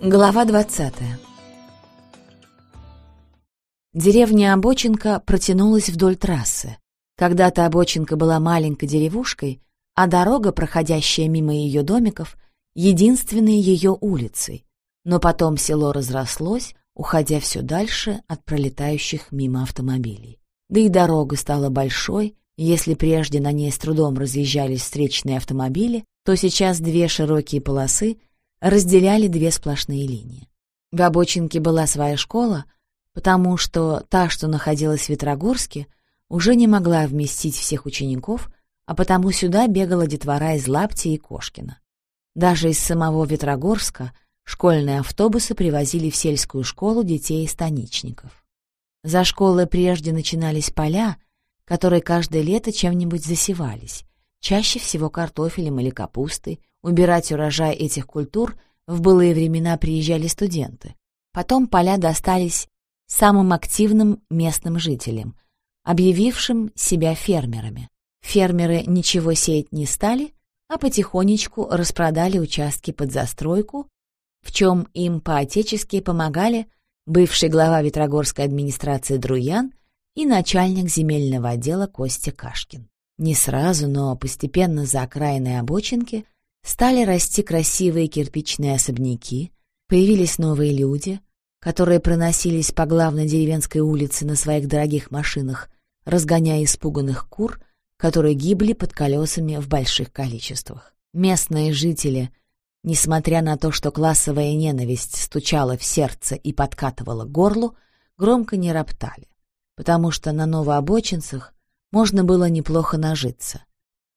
Глава 20 Деревня Обочинка протянулась вдоль трассы. Когда-то Обочинка была маленькой деревушкой, а дорога, проходящая мимо ее домиков, единственной ее улицей. Но потом село разрослось, уходя все дальше от пролетающих мимо автомобилей. Да и дорога стала большой, если прежде на ней с трудом разъезжались встречные автомобили, то сейчас две широкие полосы разделяли две сплошные линии. В Обочинке была своя школа, потому что та, что находилась в Ветрогорске, уже не могла вместить всех учеников, а потому сюда бегала детвора из Лапти и Кошкина. Даже из самого Ветрогорска школьные автобусы привозили в сельскую школу детей и станичников. За школой прежде начинались поля, которые каждое лето чем-нибудь засевались, чаще всего картофелем или капустой, Убирать урожай этих культур в былые времена приезжали студенты. Потом поля достались самым активным местным жителям, объявившим себя фермерами. Фермеры ничего сеять не стали, а потихонечку распродали участки под застройку, в чем им по-отечески помогали бывший глава Ветрогорской администрации Друян и начальник земельного отдела Костя Кашкин. Не сразу, но постепенно за окраиной обочинки – Стали расти красивые кирпичные особняки, появились новые люди, которые проносились по главной деревенской улице на своих дорогих машинах, разгоняя испуганных кур, которые гибли под колесами в больших количествах. Местные жители, несмотря на то, что классовая ненависть стучала в сердце и подкатывала к горлу, громко не роптали, потому что на новообочинцах можно было неплохо нажиться.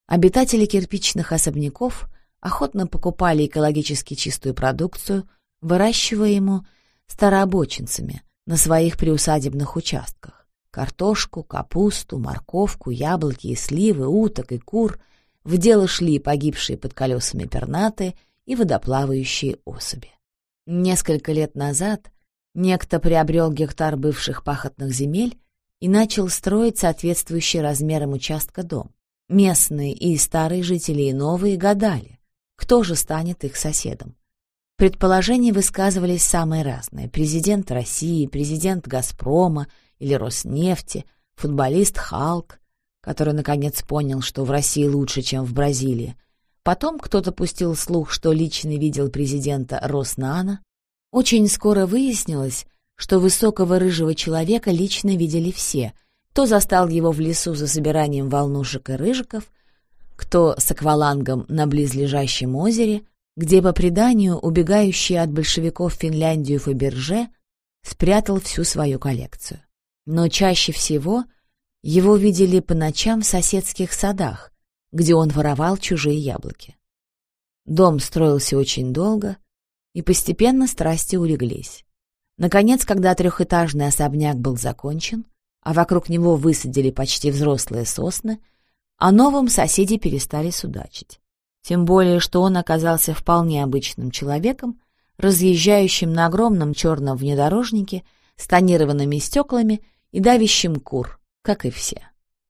Обитатели кирпичных особняков — охотно покупали экологически чистую продукцию, выращиваемую старообочинцами на своих приусадебных участках. Картошку, капусту, морковку, яблоки и сливы, уток и кур. В дело шли погибшие под колесами пернаты и водоплавающие особи. Несколько лет назад некто приобрел гектар бывших пахотных земель и начал строить соответствующий размерам участка дом. Местные и старые жители и новые гадали, кто же станет их соседом. Предположения высказывались самые разные. Президент России, президент «Газпрома» или «Роснефти», футболист «Халк», который наконец понял, что в России лучше, чем в Бразилии. Потом кто-то пустил слух, что лично видел президента Роснана. Очень скоро выяснилось, что высокого рыжего человека лично видели все. Кто застал его в лесу за собиранием волнушек и рыжиков — кто с аквалангом на близлежащем озере, где, по преданию, убегающий от большевиков в Финляндию Фаберже спрятал всю свою коллекцию. Но чаще всего его видели по ночам в соседских садах, где он воровал чужие яблоки. Дом строился очень долго, и постепенно страсти улеглись. Наконец, когда трехэтажный особняк был закончен, а вокруг него высадили почти взрослые сосны, о новом соседи перестали судачить. Тем более, что он оказался вполне обычным человеком, разъезжающим на огромном черном внедорожнике с тонированными стеклами и давящим кур, как и все.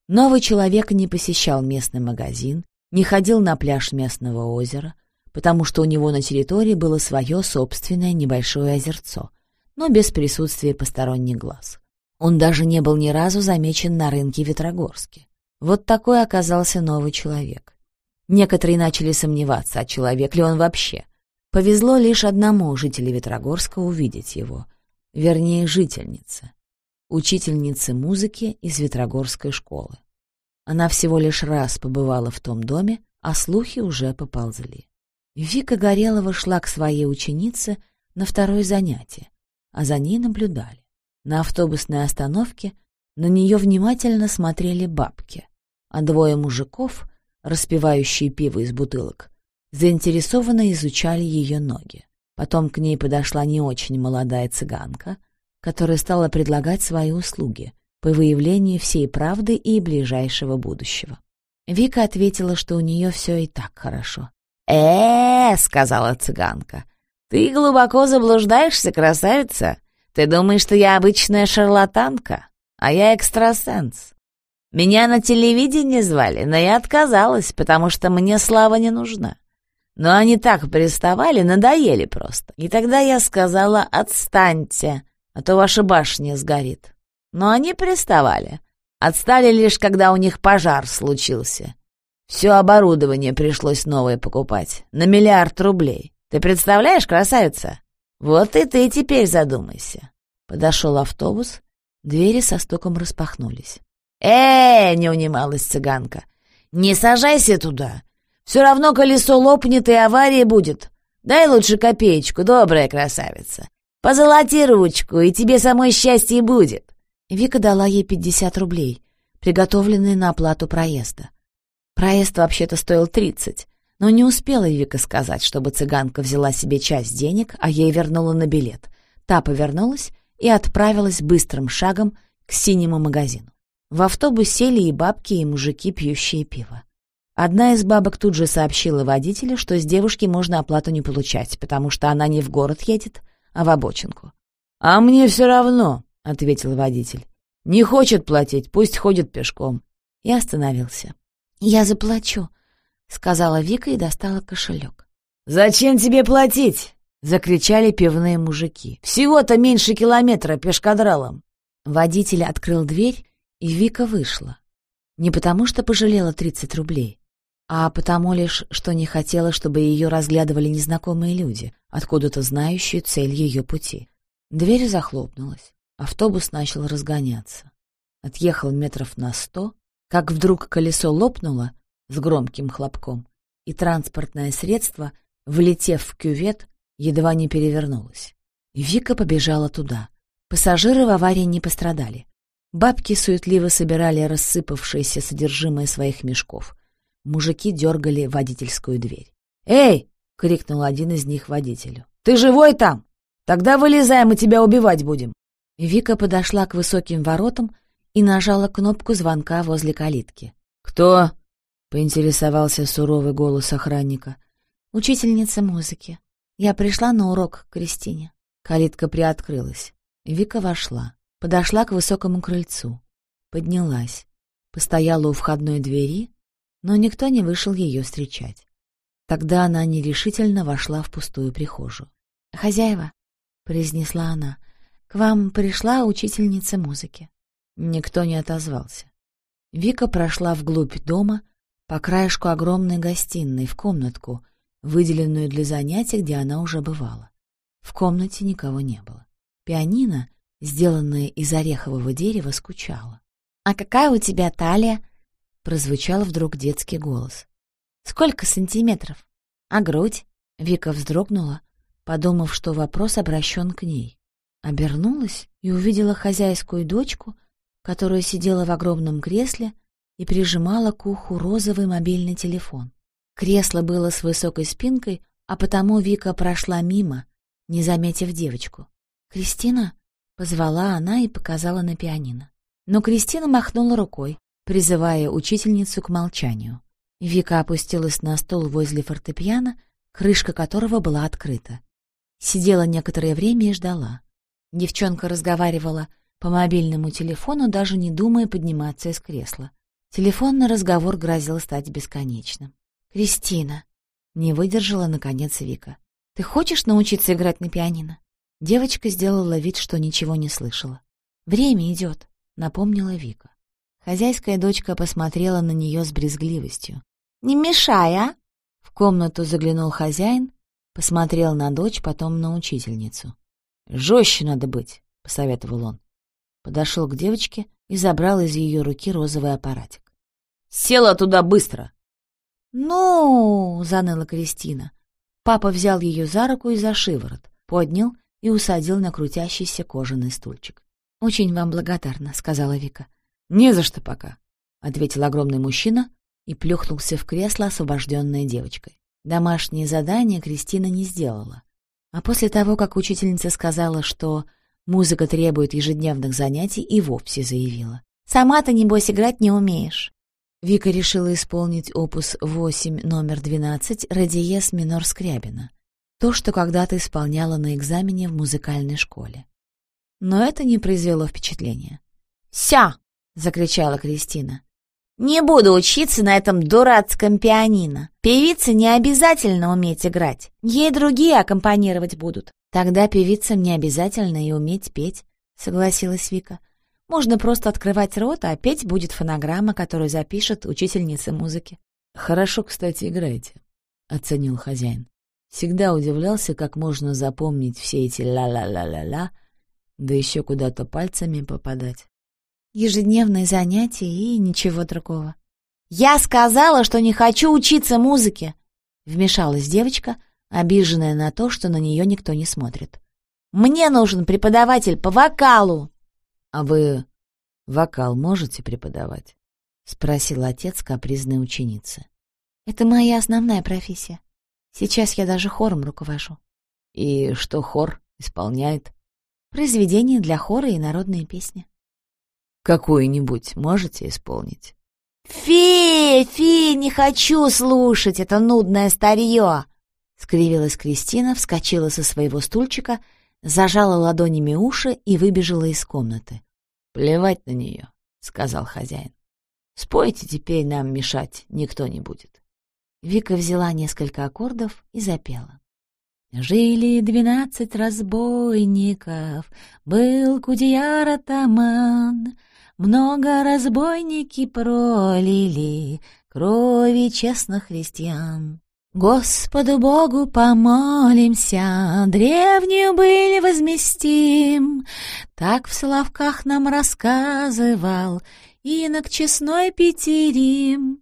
Новый человек не посещал местный магазин, не ходил на пляж местного озера, потому что у него на территории было свое собственное небольшое озерцо, но без присутствия посторонних глаз. Он даже не был ни разу замечен на рынке Ветрогорске. Вот такой оказался новый человек. Некоторые начали сомневаться, а человек ли он вообще. Повезло лишь одному жителю Ветрогорска увидеть его, вернее, жительнице, учительнице музыки из Ветрогорской школы. Она всего лишь раз побывала в том доме, а слухи уже поползли. Вика Горелова шла к своей ученице на второе занятие, а за ней наблюдали. На автобусной остановке на нее внимательно смотрели бабки а двое мужиков, распивающие пиво из бутылок, заинтересованно изучали ее ноги. Потом к ней подошла не очень молодая цыганка, которая стала предлагать свои услуги по выявлению всей правды и ближайшего будущего. Вика ответила, что у нее все и так хорошо. э, -э сказала цыганка, — «ты глубоко заблуждаешься, красавица. Ты думаешь, что я обычная шарлатанка, а я экстрасенс. Меня на телевидении звали, но я отказалась, потому что мне слава не нужна. Но они так приставали, надоели просто. И тогда я сказала «отстаньте», а то ваша башня сгорит. Но они приставали. Отстали лишь, когда у них пожар случился. Все оборудование пришлось новое покупать. На миллиард рублей. Ты представляешь, красавица? Вот и ты теперь задумайся. Подошел автобус, двери со стуком распахнулись. Э не унималась цыганка. «Не сажайся туда. Все равно колесо лопнет и авария будет. Дай лучше копеечку, добрая красавица. Позолоти ручку, и тебе самой счастье будет». Вика дала ей пятьдесят рублей, приготовленные на оплату проезда. Проезд вообще-то стоил тридцать, но не успела Вика сказать, чтобы цыганка взяла себе часть денег, а ей вернула на билет. Та повернулась и отправилась быстрым шагом к синему магазину. В автобус сели и бабки, и мужики, пьющие пиво. Одна из бабок тут же сообщила водителю, что с девушки можно оплату не получать, потому что она не в город едет, а в обочинку. «А мне все равно», — ответил водитель. «Не хочет платить, пусть ходит пешком». И остановился. «Я заплачу», — сказала Вика и достала кошелек. «Зачем тебе платить?» — закричали пивные мужики. «Всего-то меньше километра пешкадралом». Водитель открыл дверь, и Вика вышла. Не потому что пожалела 30 рублей, а потому лишь, что не хотела, чтобы ее разглядывали незнакомые люди, откуда-то знающие цель ее пути. Дверь захлопнулась. Автобус начал разгоняться. Отъехал метров на сто, как вдруг колесо лопнуло с громким хлопком, и транспортное средство, влетев в кювет, едва не перевернулось. Вика побежала туда. Пассажиры в аварии не пострадали. Бабки суетливо собирали рассыпавшееся содержимое своих мешков. Мужики дергали водительскую дверь. «Эй!» — крикнул один из них водителю. «Ты живой там? Тогда вылезай, мы тебя убивать будем!» Вика подошла к высоким воротам и нажала кнопку звонка возле калитки. «Кто?» — поинтересовался суровый голос охранника. «Учительница музыки. Я пришла на урок к Кристине». Калитка приоткрылась. Вика вошла. Подошла к высокому крыльцу. Поднялась. Постояла у входной двери, но никто не вышел ее встречать. Тогда она нерешительно вошла в пустую прихожую. «Хозяева», — произнесла она, — «к вам пришла учительница музыки». Никто не отозвался. Вика прошла вглубь дома, по краешку огромной гостиной, в комнатку, выделенную для занятий, где она уже бывала. В комнате никого не было. Пианино — сделанная из орехового дерева, скучала. «А какая у тебя талия?» — прозвучал вдруг детский голос. «Сколько сантиметров? А грудь?» Вика вздрогнула, подумав, что вопрос обращен к ней. Обернулась и увидела хозяйскую дочку, которая сидела в огромном кресле и прижимала к уху розовый мобильный телефон. Кресло было с высокой спинкой, а потому Вика прошла мимо, не заметив девочку. «Кристина?» Позвала она и показала на пианино. Но Кристина махнула рукой, призывая учительницу к молчанию. Вика опустилась на стол возле фортепиано, крышка которого была открыта. Сидела некоторое время и ждала. Девчонка разговаривала по мобильному телефону, даже не думая подниматься из кресла. Телефонный разговор грозил стать бесконечным. «Кристина!» — не выдержала, наконец, Вика. «Ты хочешь научиться играть на пианино?» Девочка сделала вид, что ничего не слышала. «Время идет», — напомнила Вика. Хозяйская дочка посмотрела на нее с брезгливостью. «Не мешай, а!» В комнату заглянул хозяин, посмотрел на дочь, потом на учительницу. «Жестче надо быть», — посоветовал он. Подошел к девочке и забрал из ее руки розовый аппаратик. «Села туда быстро!» «Ну!» — заныла Кристина. Папа взял ее за руку и за шиворот, поднял и усадил на крутящийся кожаный стульчик. «Очень вам благодарна», — сказала Вика. «Не за что пока», — ответил огромный мужчина и плюхнулся в кресло, освобожденное девочкой. Домашнее задание Кристина не сделала. А после того, как учительница сказала, что музыка требует ежедневных занятий, и вовсе заявила. «Сама-то, небось, играть не умеешь». Вика решила исполнить опус 8 номер 12 «Радиес минор Скрябина», то, что когда-то исполняла на экзамене в музыкальной школе. Но это не произвело впечатления. «Ся!» — закричала Кристина. Не буду учиться на этом дурацком пианино. Певице не обязательно уметь играть. Ей другие аккомпанировать будут. Тогда певицам не обязательно и уметь петь, согласилась Вика. Можно просто открывать рот, а петь будет фонограмма, которую запишет учительница музыки. Хорошо, кстати, играете, оценил хозяин. Всегда удивлялся, как можно запомнить все эти ла-ла-ла-ла-ла, да еще куда-то пальцами попадать. Ежедневные занятия и ничего другого. «Я сказала, что не хочу учиться музыке!» Вмешалась девочка, обиженная на то, что на нее никто не смотрит. «Мне нужен преподаватель по вокалу!» «А вы вокал можете преподавать?» — спросил отец капризной ученицы. «Это моя основная профессия. Сейчас я даже хором руковожу». «И что хор исполняет?» «Произведения для хора и народные песни». Какую-нибудь можете исполнить? «Фи, фи, не хочу слушать это нудное старье!» Скривилась Кристина, вскочила со своего стульчика, зажала ладонями уши и выбежала из комнаты. «Плевать на нее», — сказал хозяин. «Спойте теперь, нам мешать никто не будет». Вика взяла несколько аккордов и запела. Жили двенадцать разбойников, был Кудияр атаман, много разбойники пролили крови честных христиан. Господу Богу помолимся, древнюю были возместим. Так в Соловках нам рассказывал инок честной Петерим.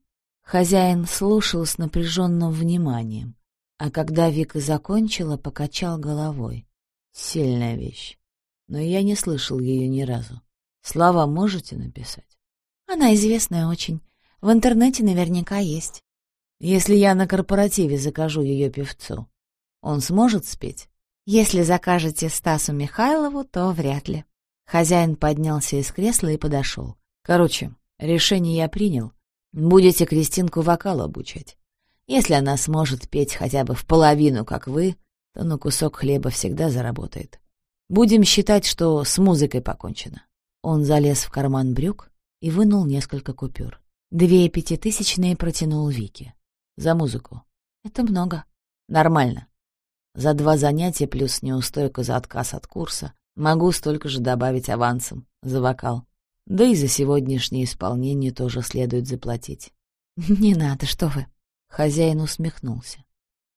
Хозяин слушал с напряженным вниманием, а когда Вика закончила, покачал головой. Сильная вещь, но я не слышал ее ни разу. Слова можете написать? Она известная очень. В интернете наверняка есть. Если я на корпоративе закажу ее певцу, он сможет спеть? Если закажете Стасу Михайлову, то вряд ли. Хозяин поднялся из кресла и подошел. Короче, решение я принял. Будете Кристинку вокал обучать. Если она сможет петь хотя бы в половину, как вы, то на кусок хлеба всегда заработает. Будем считать, что с музыкой покончено. Он залез в карман брюк и вынул несколько купюр. Две пятитысячные протянул Вике. За музыку. Это много. Нормально. За два занятия плюс неустойка за отказ от курса могу столько же добавить авансом за вокал. Да и за сегодняшнее исполнение тоже следует заплатить. Не надо, что вы. Хозяин усмехнулся.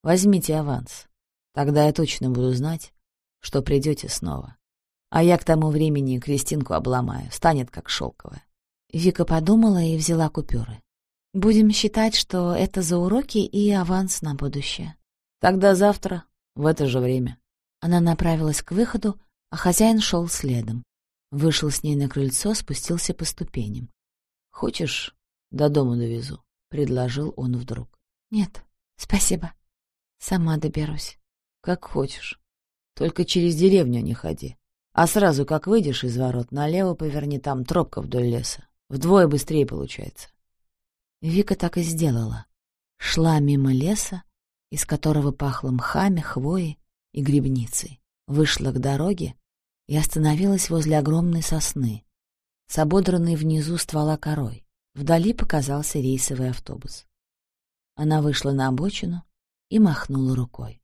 Возьмите аванс. Тогда я точно буду знать, что придете снова. А я к тому времени Кристинку обломаю, станет как шелковая. Вика подумала и взяла купюры. Будем считать, что это за уроки и аванс на будущее. Тогда завтра, в это же время. Она направилась к выходу, а хозяин шел следом. Вышел с ней на крыльцо, спустился по ступеням. «Хочешь, до дома довезу?» — предложил он вдруг. «Нет, спасибо. Сама доберусь». «Как хочешь. Только через деревню не ходи. А сразу, как выйдешь из ворот, налево поверни, там тропка вдоль леса. Вдвое быстрее получается. Вика так и сделала. Шла мимо леса, из которого пахло мхами, хвоей и грибницей. Вышла к дороге и остановилась возле огромной сосны, с ободранной внизу ствола корой. Вдали показался рейсовый автобус. Она вышла на обочину и махнула рукой.